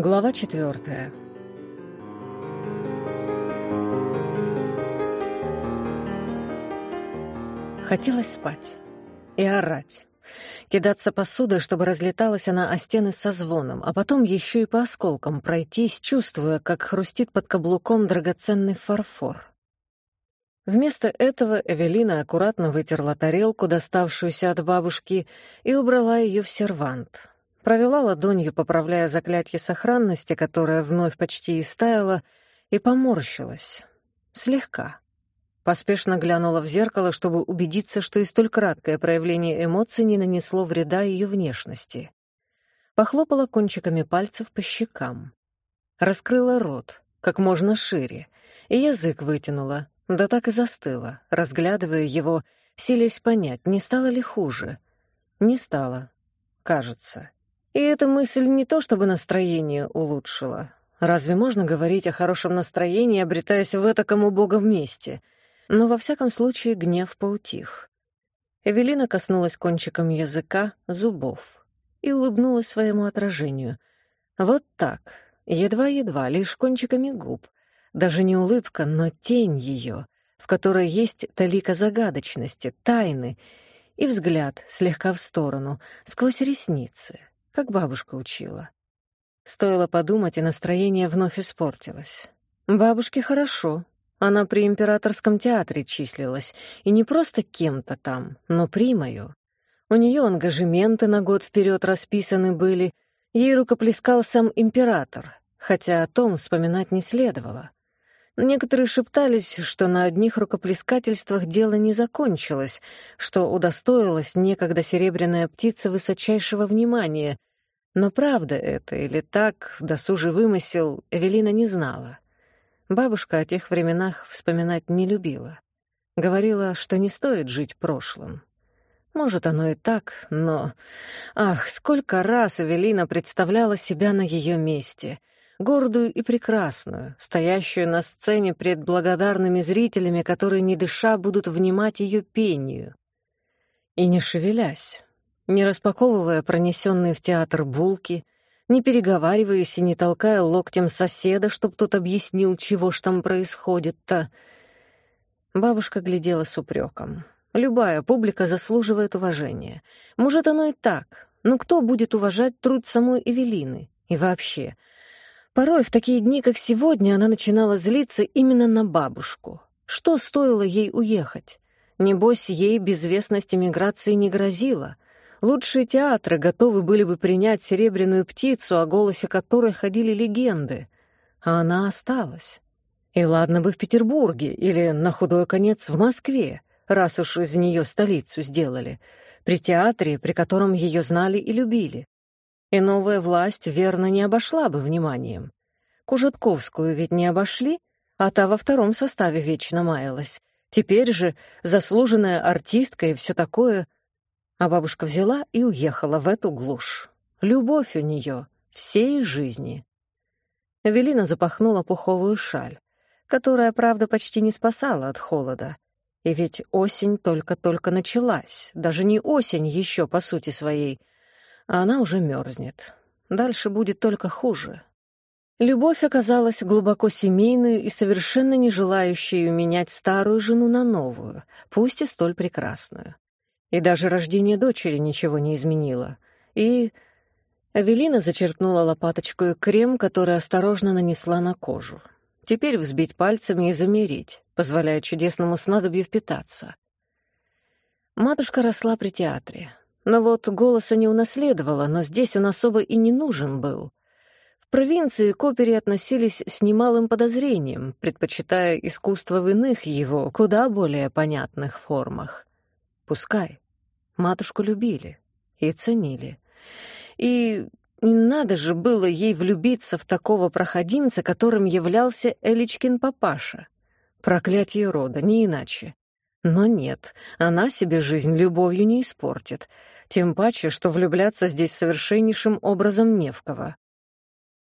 Глава четвертая. Хотелось спать и орать. Кидаться посудой, чтобы разлеталась она о стены со звоном, а потом еще и по осколкам пройтись, чувствуя, как хрустит под каблуком драгоценный фарфор. Вместо этого Эвелина аккуратно вытерла тарелку, доставшуюся от бабушки, и убрала ее в сервант. Провела ладонью, поправляя заклятие сохранности, которое вновь почти истаяло, и поморщилась. Слегка. Поспешно глянула в зеркало, чтобы убедиться, что и столь краткое проявление эмоций не нанесло вреда ее внешности. Похлопала кончиками пальцев по щекам. Раскрыла рот, как можно шире, и язык вытянула, да так и застыла, разглядывая его, силясь понять, не стало ли хуже. Не стало, кажется. И эта мысль не то чтобы настроение улучшила. Разве можно говорить о хорошем настроении, обретаясь в этаком убогом месте? Но во всяком случае гнев поутих. Эвелина коснулась кончиком языка зубов и улыбнулась своему отражению. Вот так, едва-едва, лишь кончиками губ. Даже не улыбка, но тень ее, в которой есть талика загадочности, тайны, и взгляд слегка в сторону, сквозь ресницы как бабушка учила. Стоило подумать, и настроение вновь испортилось. Бабушке хорошо. Она при императорском театре числилась, и не просто кем-то там, но примою. У нее ангажементы на год вперед расписаны были, ей рукоплескал сам император, хотя о том вспоминать не следовало. Некоторые шептались, что на одних рукоплескательствах дело не закончилось, что удостоилась некогда серебряная птица высочайшего внимания. Но правда это или так, досужий вымысел, Эвелина не знала. Бабушка о тех временах вспоминать не любила. Говорила, что не стоит жить прошлым. Может, оно и так, но... Ах, сколько раз Эвелина представляла себя на ее месте — гордую и прекрасную, стоящую на сцене пред благодарными зрителями, которые, не дыша, будут внимать ее пению. И не шевелясь, не распаковывая пронесенные в театр булки, не переговариваясь и не толкая локтем соседа, чтоб тот объяснил, чего ж там происходит-то. Бабушка глядела с упреком. Любая публика заслуживает уважения. Может, оно и так, но кто будет уважать труд самой Эвелины? И вообще, Порой в такие дни, как сегодня, она начинала злиться именно на бабушку. Что стоило ей уехать? Небось, ей безвестность эмиграции не грозила. Лучшие театры готовы были бы принять серебряную птицу, о голосе которой ходили легенды. А она осталась. И ладно бы в Петербурге или, на худой конец, в Москве, раз уж из нее столицу сделали, при театре, при котором ее знали и любили и новая власть верно не обошла бы вниманием. Кужетковскую ведь не обошли, а та во втором составе вечно маялась. Теперь же заслуженная артистка и все такое. А бабушка взяла и уехала в эту глушь. Любовь у нее всей жизни. Эвелина запахнула пуховую шаль, которая, правда, почти не спасала от холода. И ведь осень только-только началась, даже не осень еще по сути своей, а она уже мерзнет. Дальше будет только хуже. Любовь оказалась глубоко семейной и совершенно не желающей менять старую жену на новую, пусть и столь прекрасную. И даже рождение дочери ничего не изменило. И Авелина зачерпнула лопаточкой крем, который осторожно нанесла на кожу. Теперь взбить пальцами и замерить, позволяя чудесному снадобью впитаться. Матушка росла при театре. Но вот голоса не унаследовала, но здесь он особо и не нужен был. В провинции к опере относились с немалым подозрением, предпочитая искусство в иных его, куда более понятных формах. Пускай. Матушку любили и ценили. И не надо же было ей влюбиться в такого проходимца, которым являлся Эличкин папаша. Проклятие рода, не иначе. Но нет, она себе жизнь любовью не испортит. Тем паче, что влюбляться здесь совершеннейшим образом не в кого.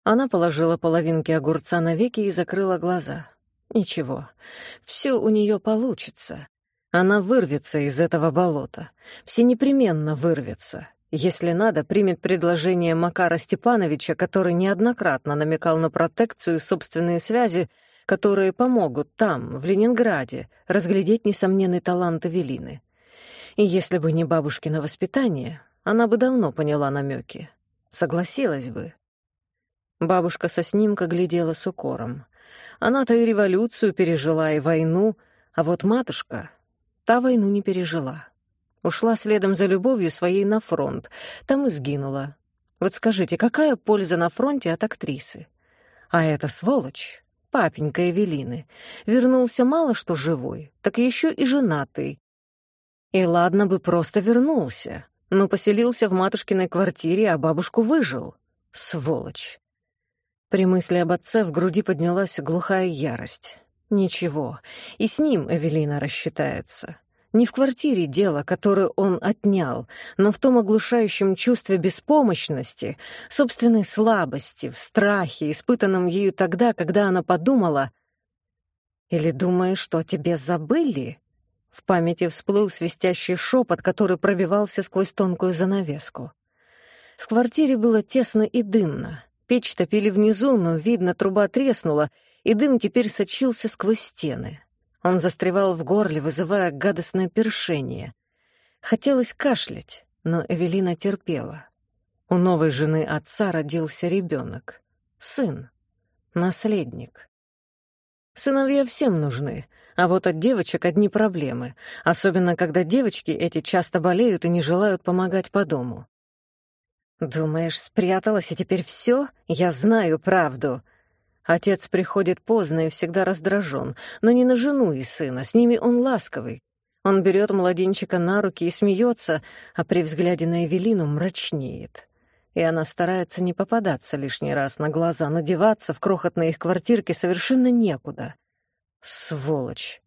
Она положила половинки огурца на веки и закрыла глаза. Ничего, все у нее получится. Она вырвется из этого болота. Все непременно вырвется. Если надо, примет предложение Макара Степановича, который неоднократно намекал на протекцию и собственные связи, которые помогут там, в Ленинграде, разглядеть несомненный талант Эвелины. И если бы не бабушкино воспитание, она бы давно поняла намеки. Согласилась бы. Бабушка со снимка глядела с укором. Она-то и революцию пережила, и войну, а вот матушка, та войну не пережила. Ушла следом за любовью своей на фронт, там и сгинула. Вот скажите, какая польза на фронте от актрисы? А эта сволочь, папенька Эвелины, вернулся мало что живой, так еще и женатый. И ладно бы просто вернулся, но поселился в матушкиной квартире, а бабушку выжил. Сволочь. При мысли об отце в груди поднялась глухая ярость. Ничего, и с ним Эвелина рассчитается. Не в квартире дело, которую он отнял, но в том оглушающем чувстве беспомощности, собственной слабости, в страхе, испытанном ею тогда, когда она подумала... «Или думаешь, что о тебе забыли?» В памяти всплыл свистящий шепот, который пробивался сквозь тонкую занавеску. В квартире было тесно и дымно. Печь топили внизу, но, видно, труба треснула, и дым теперь сочился сквозь стены. Он застревал в горле, вызывая гадостное першение. Хотелось кашлять, но Эвелина терпела. У новой жены отца родился ребенок. Сын. Наследник. Сыновья всем нужны, а вот от девочек одни проблемы, особенно когда девочки эти часто болеют и не желают помогать по дому. «Думаешь, спряталась, и теперь все? Я знаю правду», Отец приходит поздно и всегда раздражен, но не на жену и сына, с ними он ласковый. Он берет младенчика на руки и смеется, а при взгляде на Эвелину мрачнеет. И она старается не попадаться лишний раз на глаза, но деваться в крохотной их квартирке совершенно некуда. Сволочь.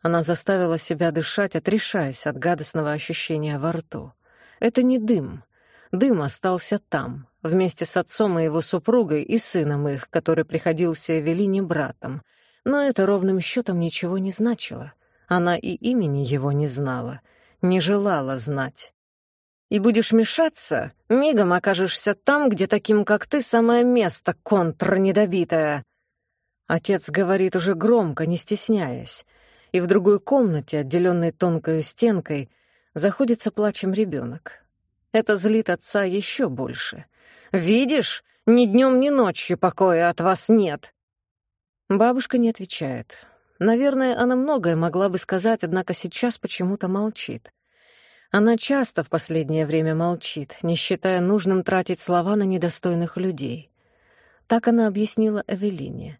Она заставила себя дышать, отрешаясь от гадостного ощущения во рту. Это не дым. Дым остался там, вместе с отцом и его супругой и сыном их, который приходился Эвелине братом. Но это ровным счетом ничего не значило. Она и имени его не знала, не желала знать. И будешь мешаться, мигом окажешься там, где таким, как ты, самое место контр недобитое. Отец говорит уже громко, не стесняясь. И в другой комнате, отделенной тонкой стенкой, заходится плачем ребенок. Это злит отца еще больше. «Видишь, ни днем, ни ночью покоя от вас нет». Бабушка не отвечает. Наверное, она многое могла бы сказать, однако сейчас почему-то молчит. Она часто в последнее время молчит, не считая нужным тратить слова на недостойных людей. Так она объяснила Эвелине.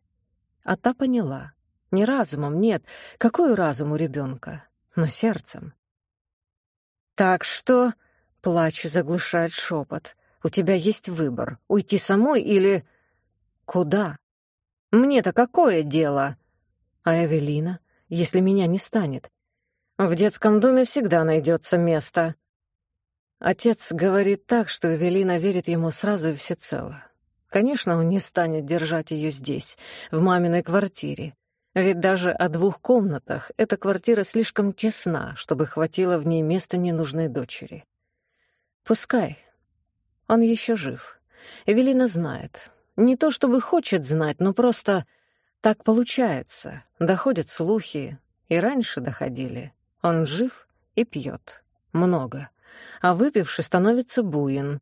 А та поняла. Не разумом, нет. Какой разум у ребенка? Но сердцем. «Так что...» Плач заглушает шепот. «У тебя есть выбор — уйти самой или...» «Куда?» «Мне-то какое дело?» «А Эвелина, если меня не станет?» «В детском доме всегда найдется место». Отец говорит так, что Эвелина верит ему сразу и всецело. Конечно, он не станет держать ее здесь, в маминой квартире. Ведь даже о двух комнатах эта квартира слишком тесна, чтобы хватило в ней места ненужной дочери. Пускай. Он еще жив. Эвелина знает. Не то чтобы хочет знать, но просто так получается. Доходят слухи, и раньше доходили. Он жив и пьет. Много. А выпивший становится буин.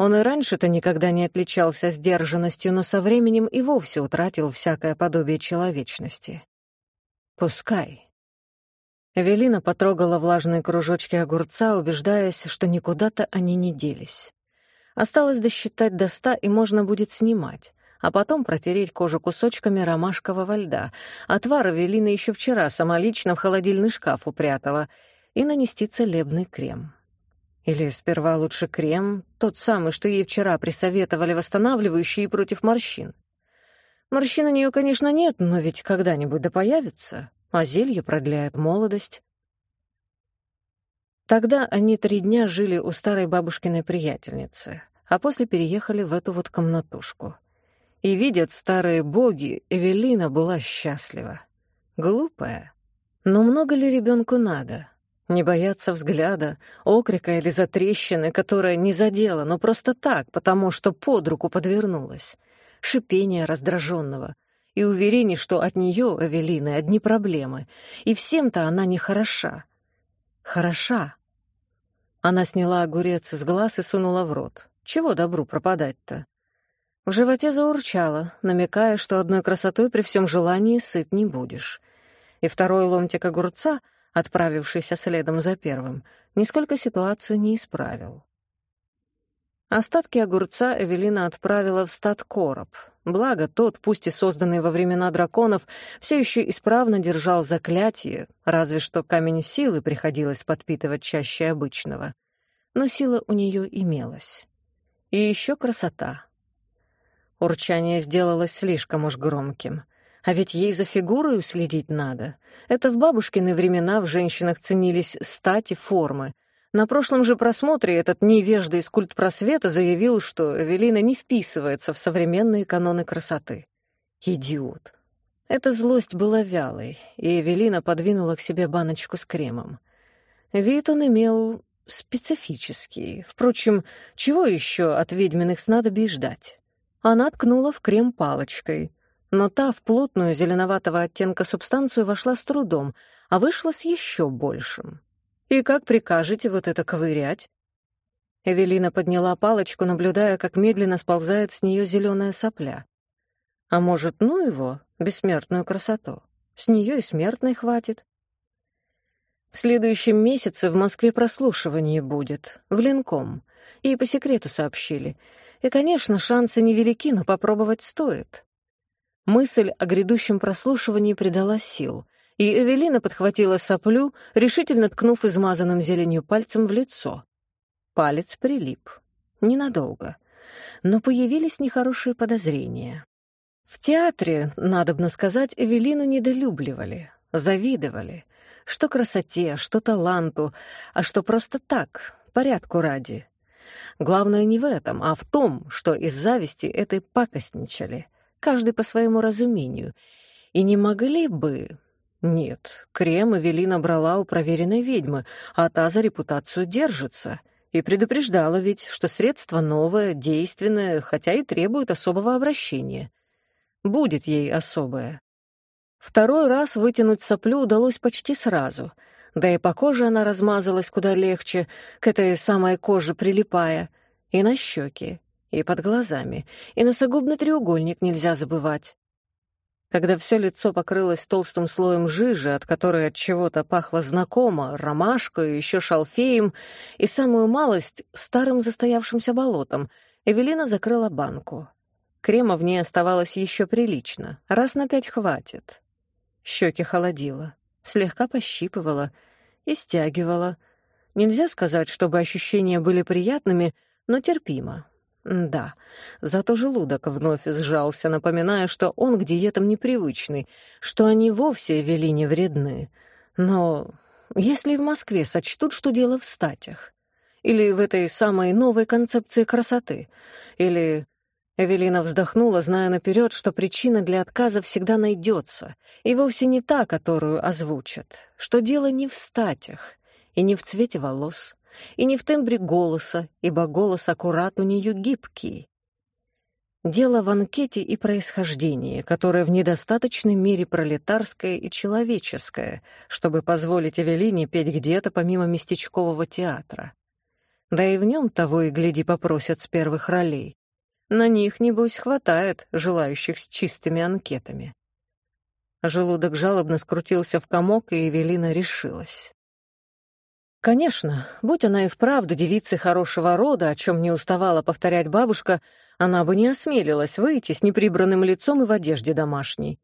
Он и раньше-то никогда не отличался сдержанностью, но со временем и вовсе утратил всякое подобие человечности. Пускай. Эвелина потрогала влажные кружочки огурца, убеждаясь, что никуда-то они не делись. Осталось досчитать до ста, и можно будет снимать, а потом протереть кожу кусочками ромашкового льда. Отвар Эвелина еще вчера самолично в холодильный шкаф упрятала, и нанести целебный крем. Или сперва лучше крем, тот самый, что ей вчера присоветовали восстанавливающий против морщин. Морщин у нее, конечно, нет, но ведь когда-нибудь да появится а зелье продляет молодость. Тогда они три дня жили у старой бабушкиной приятельницы, а после переехали в эту вот комнатушку. И видят старые боги, Эвелина была счастлива. Глупая. Но много ли ребенку надо? Не бояться взгляда, окрика или затрещины, которая не задела, но просто так, потому что под руку подвернулась. Шипение раздраженного и уверение, что от нее, Эвелины, одни проблемы. И всем-то она не хороша. Хороша. Она сняла огурец из глаз и сунула в рот. Чего добру пропадать-то? В животе заурчало, намекая, что одной красотой при всем желании сыт не будешь. И второй ломтик огурца — отправившийся следом за первым, нисколько ситуацию не исправил. Остатки огурца Эвелина отправила в стат-короб. Благо, тот, пусть и созданный во времена драконов, все еще исправно держал заклятие, разве что камень силы приходилось подпитывать чаще обычного. Но сила у нее имелась. И еще красота. Урчание сделалось слишком уж громким. А ведь ей за фигурой следить надо. Это в бабушкины времена в женщинах ценились стати формы. На прошлом же просмотре этот невежда из культпросвета заявил, что Эвелина не вписывается в современные каноны красоты. Идиот. Эта злость была вялой, и Эвелина подвинула к себе баночку с кремом. Вид он имел специфический. Впрочем, чего еще от ведьминых снадобий ждать? Она ткнула в крем палочкой — но та в плотную зеленоватого оттенка субстанцию вошла с трудом, а вышла с еще большим. «И как прикажете вот это ковырять?» Эвелина подняла палочку, наблюдая, как медленно сползает с нее зеленая сопля. «А может, ну его, бессмертную красоту? С нее и смертной хватит». В следующем месяце в Москве прослушивание будет, в Ленком. И по секрету сообщили. И, конечно, шансы невелики, но попробовать стоит. Мысль о грядущем прослушивании придала сил, и Эвелина подхватила соплю, решительно ткнув измазанным зеленью пальцем в лицо. Палец прилип. Ненадолго. Но появились нехорошие подозрения. В театре, надобно сказать, Эвелину недолюбливали, завидовали. Что красоте, что таланту, а что просто так, порядку ради. Главное не в этом, а в том, что из зависти этой пакостничали — каждый по своему разумению. И не могли бы... Нет, крем Эвелина брала у проверенной ведьмы, а та за репутацию держится. И предупреждала ведь, что средство новое, действенное, хотя и требует особого обращения. Будет ей особое. Второй раз вытянуть соплю удалось почти сразу. Да и по коже она размазалась куда легче, к этой самой коже прилипая, и на щеки, и под глазами, и носогубный треугольник нельзя забывать. Когда все лицо покрылось толстым слоем жижи, от которой от чего-то пахло знакомо, ромашкой, еще шалфеем и самую малость старым застоявшимся болотом, Эвелина закрыла банку. Крема в ней оставалось еще прилично, раз на пять хватит. Щеки холодило, слегка пощипывала и стягивала. Нельзя сказать, чтобы ощущения были приятными, но терпимо. Да, зато желудок вновь сжался, напоминая, что он к диетам непривычный, что они вовсе вели не вредны. Но если в Москве сочтут, что дело в статях, или в этой самой новой концепции красоты, или... Эвелина вздохнула, зная наперед, что причина для отказа всегда найдется, и вовсе не та, которую озвучат, что дело не в статях и не в цвете волос, и не в тембре голоса, ибо голос аккурат у нее гибкий. Дело в анкете и происхождении, которое в недостаточной мере пролетарское и человеческое, чтобы позволить Эвелине петь где-то помимо местечкового театра. Да и в нем того и гляди попросят с первых ролей. На них, небось, хватает желающих с чистыми анкетами. Желудок жалобно скрутился в комок, и Эвелина решилась. Конечно, будь она и вправду девицей хорошего рода, о чем не уставала повторять бабушка, она бы не осмелилась выйти с неприбранным лицом и в одежде домашней.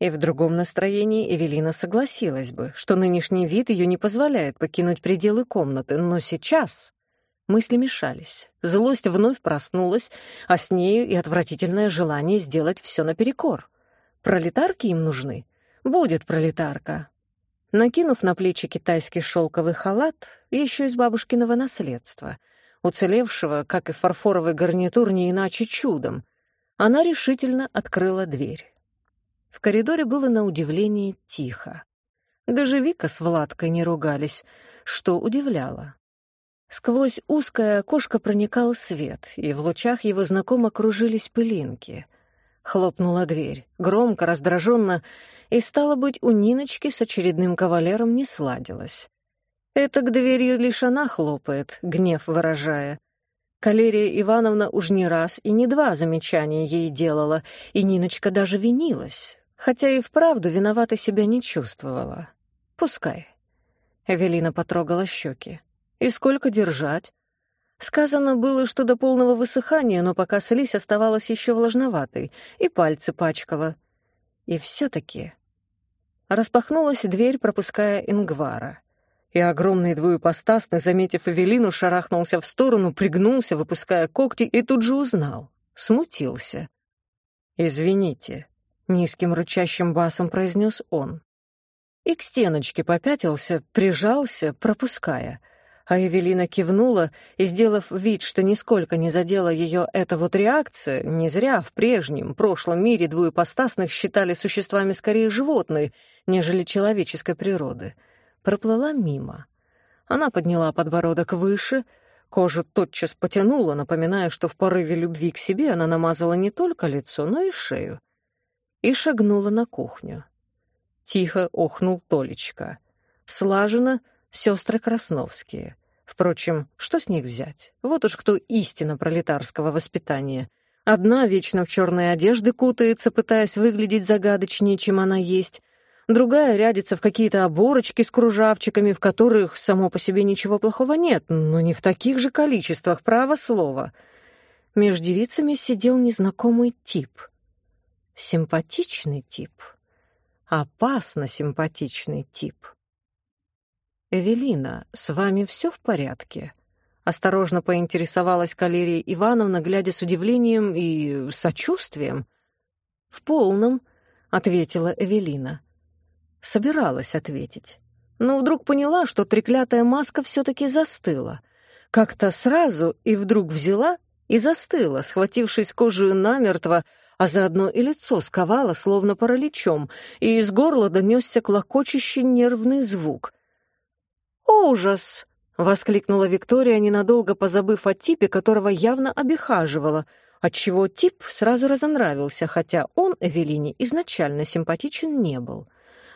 И в другом настроении Эвелина согласилась бы, что нынешний вид ее не позволяет покинуть пределы комнаты, но сейчас... Мысли мешались, злость вновь проснулась, а с нею и отвратительное желание сделать все наперекор. Пролетарки им нужны? Будет пролетарка, Накинув на плечи китайский шелковый халат, еще из бабушкиного наследства, уцелевшего, как и фарфоровый гарнитур, не иначе чудом, она решительно открыла дверь. В коридоре было на удивление тихо. Даже Вика с Владкой не ругались, что удивляло. Сквозь узкое окошко проникал свет, и в лучах его знакомо кружились пылинки. Хлопнула дверь, громко, раздраженно, и, стало быть, у Ниночки с очередным кавалером не сладилось. Это к дверью лишь она хлопает, гнев выражая. Калерия Ивановна уж не раз и не два замечания ей делала, и Ниночка даже винилась, хотя и вправду виновата себя не чувствовала. Пускай. Эвелина потрогала щеки. И сколько держать? Сказано было, что до полного высыхания, но пока слизь оставалась еще влажноватой, и пальцы пачкала. И все-таки... Распахнулась дверь, пропуская Ингвара. И огромный двуепостасный, заметив Эвелину, шарахнулся в сторону, пригнулся, выпуская когти, и тут же узнал. Смутился. «Извините», — низким рычащим басом произнес он. И к стеночке попятился, прижался, пропуская — а Эвелина кивнула и, сделав вид, что нисколько не задела ее эта вот реакция, не зря в прежнем, прошлом мире двуепостасных считали существами скорее животной, нежели человеческой природы, проплыла мимо. Она подняла подбородок выше, кожу тотчас потянула, напоминая, что в порыве любви к себе она намазала не только лицо, но и шею, и шагнула на кухню. Тихо охнул Толечка. Слаженно — сестры Красновские. Впрочем, что с них взять? Вот уж кто истина пролетарского воспитания. Одна вечно в черной одежды кутается, пытаясь выглядеть загадочнее, чем она есть. Другая рядится в какие-то оборочки с кружавчиками, в которых само по себе ничего плохого нет, но не в таких же количествах, право слова. Между девицами сидел незнакомый тип. Симпатичный тип. Опасно симпатичный тип. «Эвелина, с вами все в порядке?» Осторожно поинтересовалась Калерия Ивановна, глядя с удивлением и сочувствием. «В полном», — ответила Эвелина. Собиралась ответить. Но вдруг поняла, что треклятая маска все-таки застыла. Как-то сразу и вдруг взяла и застыла, схватившись кожей намертво, а заодно и лицо сковала, словно параличом, и из горла донесся клокочущий нервный звук — «Ужас!» — воскликнула Виктория, ненадолго позабыв о типе, которого явно обихаживала, отчего тип сразу разонравился, хотя он Эвелине изначально симпатичен не был.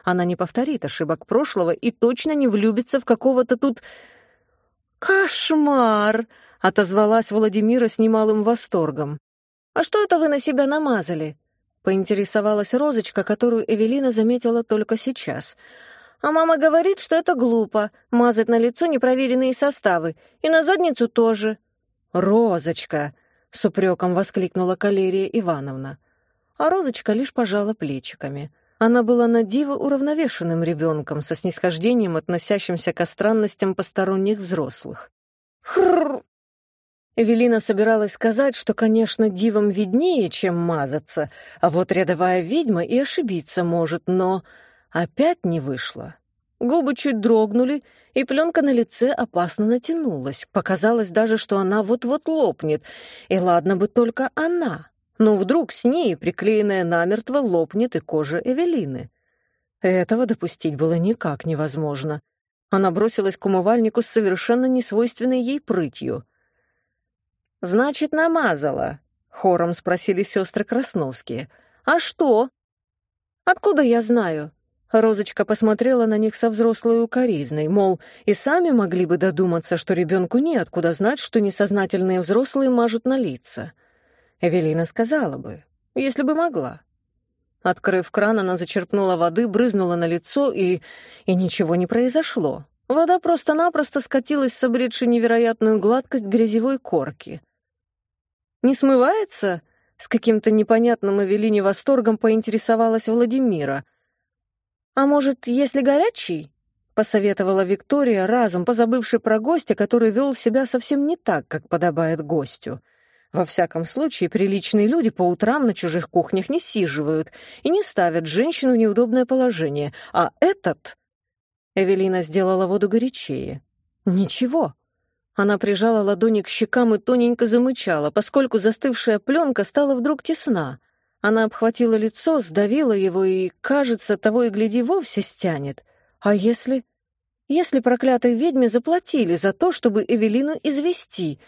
Она не повторит ошибок прошлого и точно не влюбится в какого-то тут... «Кошмар!» — отозвалась Владимира с немалым восторгом. «А что это вы на себя намазали?» — поинтересовалась Розочка, которую Эвелина заметила только сейчас — а мама говорит, что это глупо — мазать на лицо непроверенные составы, и на задницу тоже». «Розочка!» — с упреком воскликнула Калерия Ивановна. А Розочка лишь пожала плечиками. Она была на диво уравновешенным ребенком, со снисхождением, относящимся к странностям посторонних взрослых. «Хрррр!» Эвелина собиралась сказать, что, конечно, дивом виднее, чем мазаться, а вот рядовая ведьма и ошибиться может, но Опять не вышло. Губы чуть дрогнули, и пленка на лице опасно натянулась. Показалось даже, что она вот-вот лопнет. И ладно бы только она. Но вдруг с ней, приклеенная намертво, лопнет и кожа Эвелины. Этого допустить было никак невозможно. Она бросилась к умывальнику с совершенно несвойственной ей прытью. «Значит, намазала?» — хором спросили сестры Красновские. «А что?» «Откуда я знаю?» Розочка посмотрела на них со взрослой укоризной, мол, и сами могли бы додуматься, что ребенку неоткуда знать, что несознательные взрослые мажут на лица. Эвелина сказала бы, если бы могла. Открыв кран, она зачерпнула воды, брызнула на лицо, и... и ничего не произошло. Вода просто-напросто скатилась с обретшей невероятную гладкость грязевой корки. «Не смывается?» — с каким-то непонятным Эвелине восторгом поинтересовалась Владимира — «А может, если горячий?» — посоветовала Виктория, разом позабывший про гостя, который вел себя совсем не так, как подобает гостю. Во всяком случае, приличные люди по утрам на чужих кухнях не сиживают и не ставят женщину в неудобное положение, а этот... Эвелина сделала воду горячее. «Ничего». Она прижала ладони к щекам и тоненько замычала, поскольку застывшая пленка стала вдруг тесна. Она обхватила лицо, сдавила его и, кажется, того и гляди, вовсе стянет. А если... Если проклятой ведьме заплатили за то, чтобы Эвелину извести?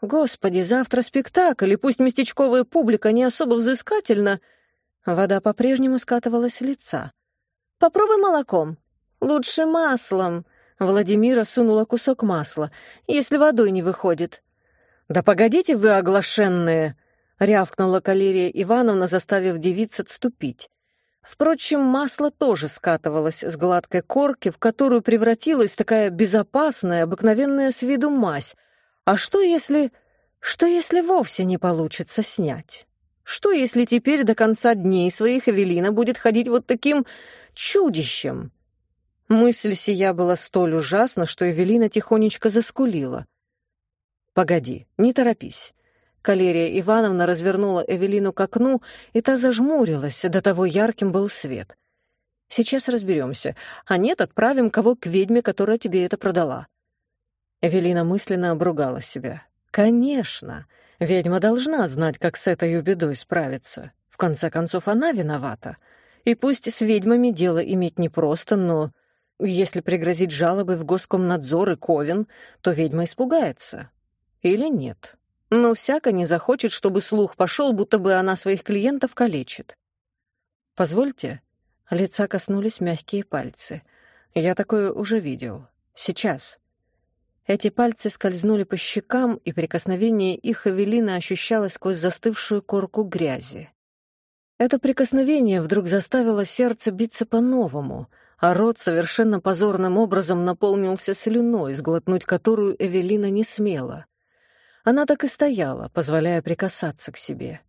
Господи, завтра спектакль, и пусть местечковая публика не особо взыскательна... Вода по-прежнему скатывалась с лица. «Попробуй молоком. Лучше маслом». Владимира сунула кусок масла. «Если водой не выходит». «Да погодите вы, оглашенные!» — рявкнула Калерия Ивановна, заставив девиц отступить. Впрочем, масло тоже скатывалось с гладкой корки, в которую превратилась такая безопасная, обыкновенная с виду мазь. А что если... что если вовсе не получится снять? Что если теперь до конца дней своих Эвелина будет ходить вот таким чудищем? Мысль сия была столь ужасна, что Эвелина тихонечко заскулила. «Погоди, не торопись». Калерия Ивановна развернула Эвелину к окну, и та зажмурилась, до того ярким был свет. «Сейчас разберемся, а нет, отправим кого к ведьме, которая тебе это продала». Эвелина мысленно обругала себя. «Конечно, ведьма должна знать, как с этой бедой справиться. В конце концов, она виновата. И пусть с ведьмами дело иметь непросто, но если пригрозить жалобой в Госкомнадзор и Ковен, то ведьма испугается. Или нет? Но всяко не захочет, чтобы слух пошел, будто бы она своих клиентов калечит. «Позвольте». Лица коснулись мягкие пальцы. Я такое уже видел. Сейчас. Эти пальцы скользнули по щекам, и прикосновение их Эвелина ощущала сквозь застывшую корку грязи. Это прикосновение вдруг заставило сердце биться по-новому, а рот совершенно позорным образом наполнился слюной, сглотнуть которую Эвелина не смела. Она так и стояла, позволяя прикасаться к себе.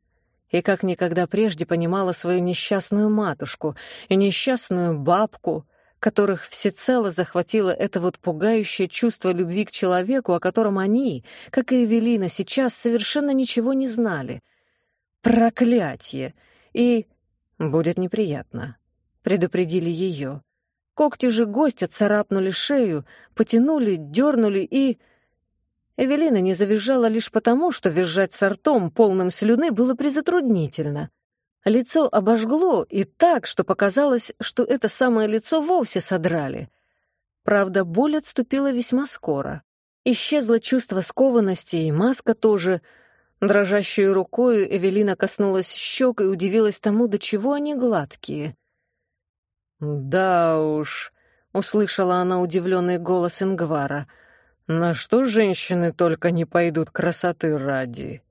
И как никогда прежде понимала свою несчастную матушку и несчастную бабку, которых всецело захватило это вот пугающее чувство любви к человеку, о котором они, как и Эвелина, сейчас совершенно ничего не знали. Проклятье! И будет неприятно. Предупредили ее. Когти же гостя царапнули шею, потянули, дернули и... Эвелина не завизжала лишь потому, что визжать с ртом, полным слюны, было призатруднительно. Лицо обожгло и так, что показалось, что это самое лицо вовсе содрали. Правда, боль отступила весьма скоро. Исчезло чувство скованности, и маска тоже. Дрожащей рукой Эвелина коснулась щек и удивилась тому, до чего они гладкие. «Да уж», — услышала она удивленный голос Ингвара — на что женщины только не пойдут красоты ради?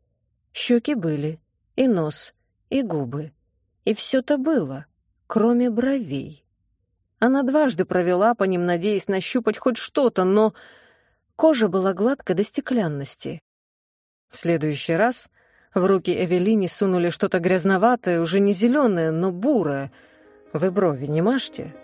Щеки были, и нос, и губы. И все-то было, кроме бровей. Она дважды провела по ним, надеясь нащупать хоть что-то, но кожа была гладкой до стеклянности. В следующий раз в руки Эвелине сунули что-то грязноватое, уже не зеленое, но бурое. «Вы брови не мажьте»,